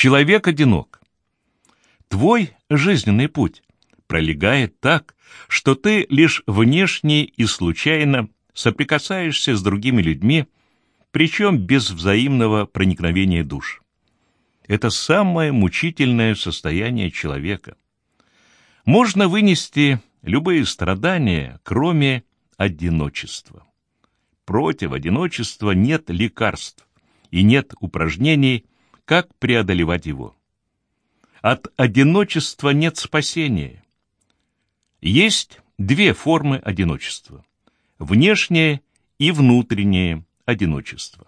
Человек одинок. Твой жизненный путь пролегает так, что ты лишь внешне и случайно соприкасаешься с другими людьми, причем без взаимного проникновения душ. Это самое мучительное состояние человека. Можно вынести любые страдания, кроме одиночества. Против одиночества нет лекарств и нет упражнений, как преодолевать его. От одиночества нет спасения. Есть две формы одиночества – внешнее и внутреннее одиночество.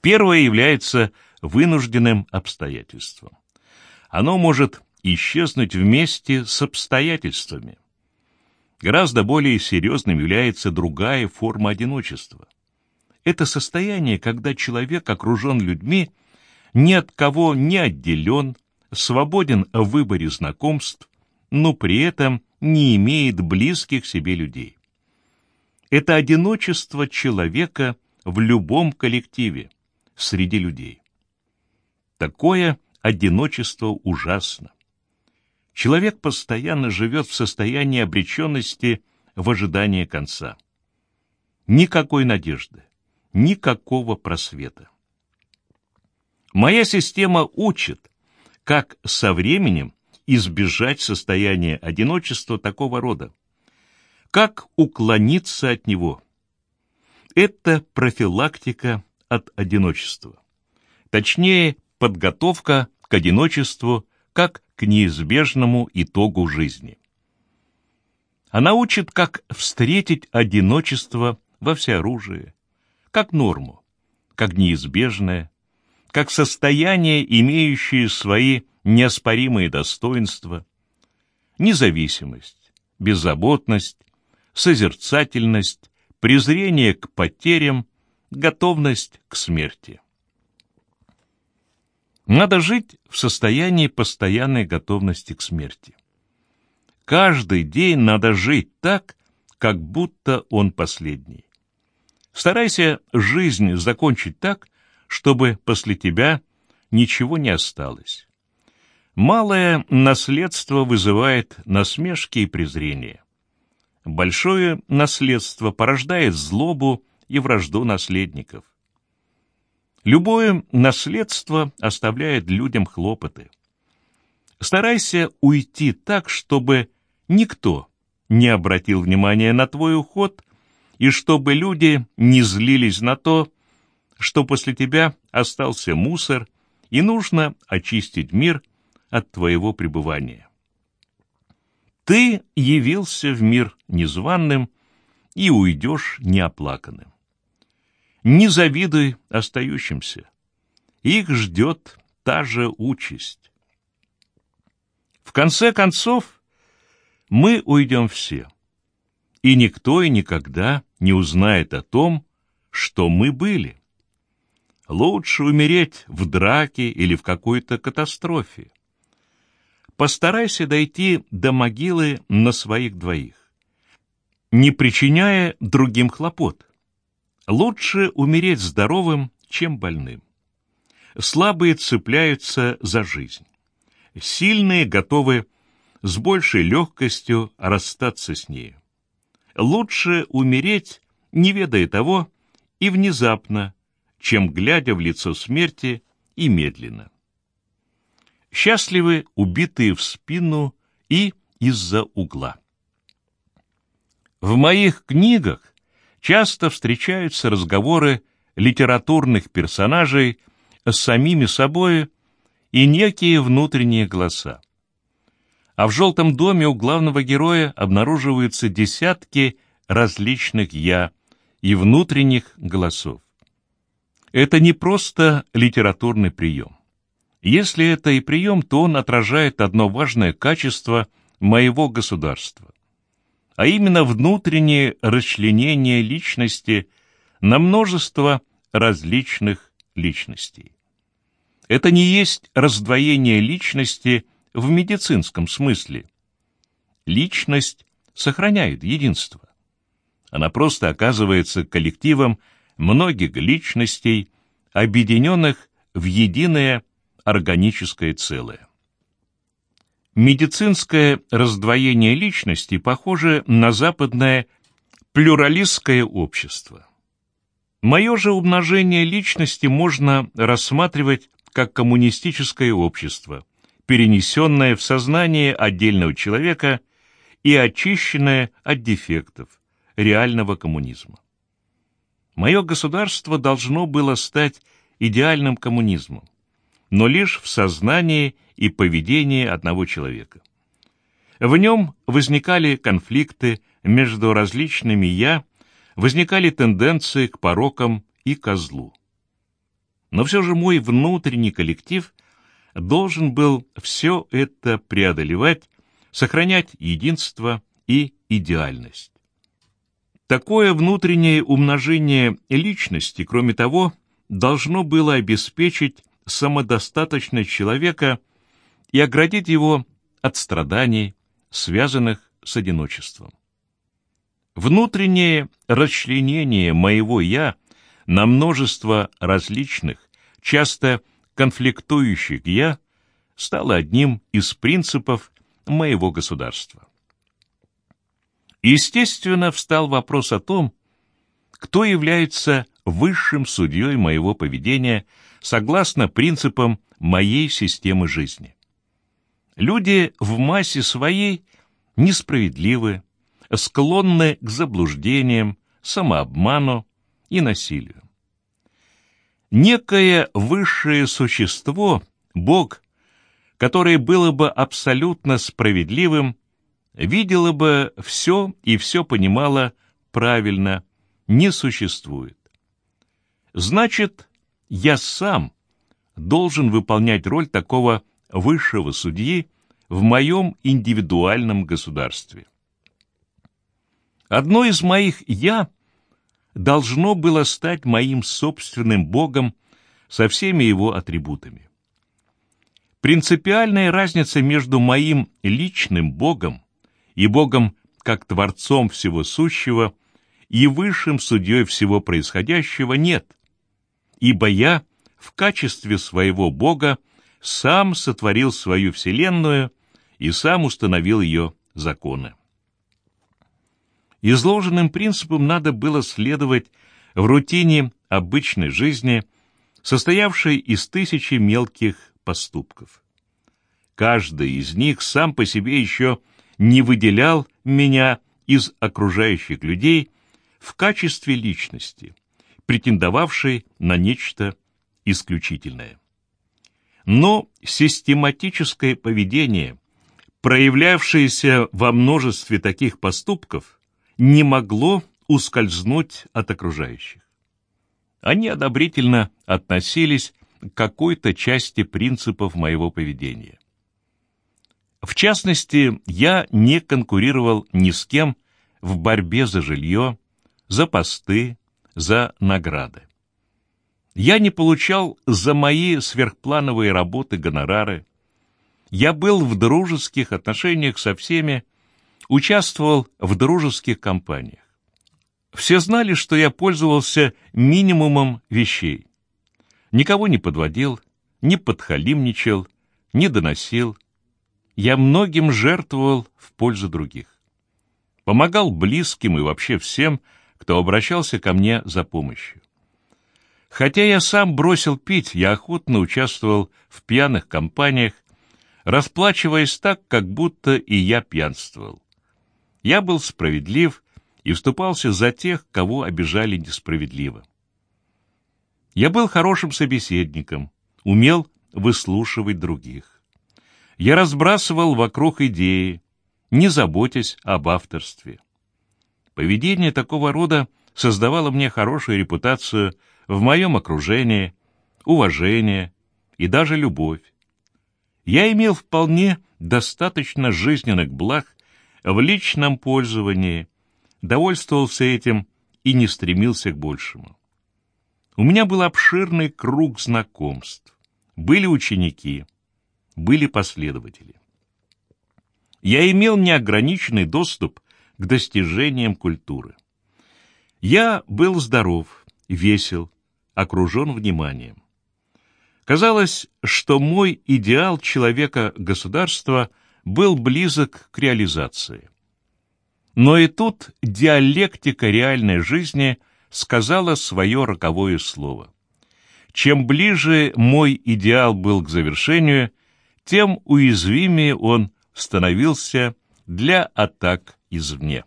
Первое является вынужденным обстоятельством. Оно может исчезнуть вместе с обстоятельствами. Гораздо более серьезным является другая форма одиночества. Это состояние, когда человек окружен людьми, ни от кого не отделен, свободен в выборе знакомств, но при этом не имеет близких себе людей. Это одиночество человека в любом коллективе, среди людей. Такое одиночество ужасно. Человек постоянно живет в состоянии обреченности в ожидании конца. Никакой надежды, никакого просвета. Моя система учит, как со временем избежать состояния одиночества такого рода, как уклониться от него. Это профилактика от одиночества. Точнее, подготовка к одиночеству как к неизбежному итогу жизни. Она учит, как встретить одиночество во всеоружии, как норму, как неизбежное, как состояние, имеющее свои неоспоримые достоинства, независимость, беззаботность, созерцательность, презрение к потерям, готовность к смерти. Надо жить в состоянии постоянной готовности к смерти. Каждый день надо жить так, как будто он последний. Старайся жизнь закончить так, чтобы после тебя ничего не осталось. Малое наследство вызывает насмешки и презрение. Большое наследство порождает злобу и вражду наследников. Любое наследство оставляет людям хлопоты. Старайся уйти так, чтобы никто не обратил внимания на твой уход и чтобы люди не злились на то, что после тебя остался мусор и нужно очистить мир от твоего пребывания. Ты явился в мир незваным и уйдешь неоплаканным. Не завидуй остающимся. Их ждет та же участь. В конце концов, мы уйдем все, и никто и никогда не узнает о том, что мы были. Лучше умереть в драке или в какой-то катастрофе. Постарайся дойти до могилы на своих двоих, не причиняя другим хлопот. Лучше умереть здоровым, чем больным. Слабые цепляются за жизнь. Сильные готовы с большей легкостью расстаться с ней. Лучше умереть, не ведая того, и внезапно, чем глядя в лицо смерти и медленно. Счастливы убитые в спину и из-за угла. В моих книгах часто встречаются разговоры литературных персонажей с самими собой и некие внутренние голоса. А в «Желтом доме» у главного героя обнаруживаются десятки различных «я» и внутренних голосов. Это не просто литературный прием. Если это и прием, то он отражает одно важное качество моего государства а именно внутреннее расчленение личности на множество различных личностей. Это не есть раздвоение личности в медицинском смысле. Личность сохраняет единство. Она просто оказывается коллективом многих личностей, объединенных в единое органическое целое. Медицинское раздвоение личности похоже на западное плюралистское общество. Мое же умножение личности можно рассматривать как коммунистическое общество, перенесенное в сознание отдельного человека и очищенное от дефектов реального коммунизма. Мое государство должно было стать идеальным коммунизмом, но лишь в сознании и поведении одного человека. В нем возникали конфликты между различными «я», возникали тенденции к порокам и козлу. Но все же мой внутренний коллектив должен был все это преодолевать, сохранять единство и идеальность. Такое внутреннее умножение личности, кроме того, должно было обеспечить самодостаточность человека и оградить его от страданий, связанных с одиночеством. Внутреннее расчленение моего «я» на множество различных, часто конфликтующих «я» стало одним из принципов моего государства. Естественно, встал вопрос о том, кто является высшим судьей моего поведения согласно принципам моей системы жизни. Люди в массе своей несправедливы, склонны к заблуждениям, самообману и насилию. Некое высшее существо, Бог, которое было бы абсолютно справедливым, видело бы все и все понимало правильно, не существует. Значит, я сам должен выполнять роль такого высшего судьи в моем индивидуальном государстве. Одно из моих «я» должно было стать моим собственным Богом со всеми его атрибутами. Принципиальная разница между моим личным Богом и Богом как Творцом всего сущего и высшим судьей всего происходящего нет, ибо я в качестве своего Бога сам сотворил свою Вселенную и сам установил ее законы. Изложенным принципам надо было следовать в рутине обычной жизни, состоявшей из тысячи мелких поступков. Каждый из них сам по себе еще не выделял меня из окружающих людей в качестве личности, претендовавшей на нечто исключительное. Но систематическое поведение, проявлявшееся во множестве таких поступков, не могло ускользнуть от окружающих. Они одобрительно относились к какой-то части принципов моего поведения. В частности, я не конкурировал ни с кем в борьбе за жилье, за посты, за награды. Я не получал за мои сверхплановые работы гонорары. Я был в дружеских отношениях со всеми, участвовал в дружеских компаниях. Все знали, что я пользовался минимумом вещей. Никого не подводил, не подхалимничал, не доносил. Я многим жертвовал в пользу других. Помогал близким и вообще всем, кто обращался ко мне за помощью. Хотя я сам бросил пить, я охотно участвовал в пьяных компаниях, расплачиваясь так, как будто и я пьянствовал. Я был справедлив и вступался за тех, кого обижали несправедливо. Я был хорошим собеседником, умел выслушивать других. Я разбрасывал вокруг идеи, не заботясь об авторстве. Поведение такого рода создавало мне хорошую репутацию в моем окружении, уважение и даже любовь. Я имел вполне достаточно жизненных благ в личном пользовании, довольствовался этим и не стремился к большему. У меня был обширный круг знакомств, были ученики, были последователи. Я имел неограниченный доступ к достижениям культуры. Я был здоров, весел, окружен вниманием. Казалось, что мой идеал человека-государства был близок к реализации. Но и тут диалектика реальной жизни сказала свое роковое слово. Чем ближе мой идеал был к завершению, тем уязвимее он становился для атак извне.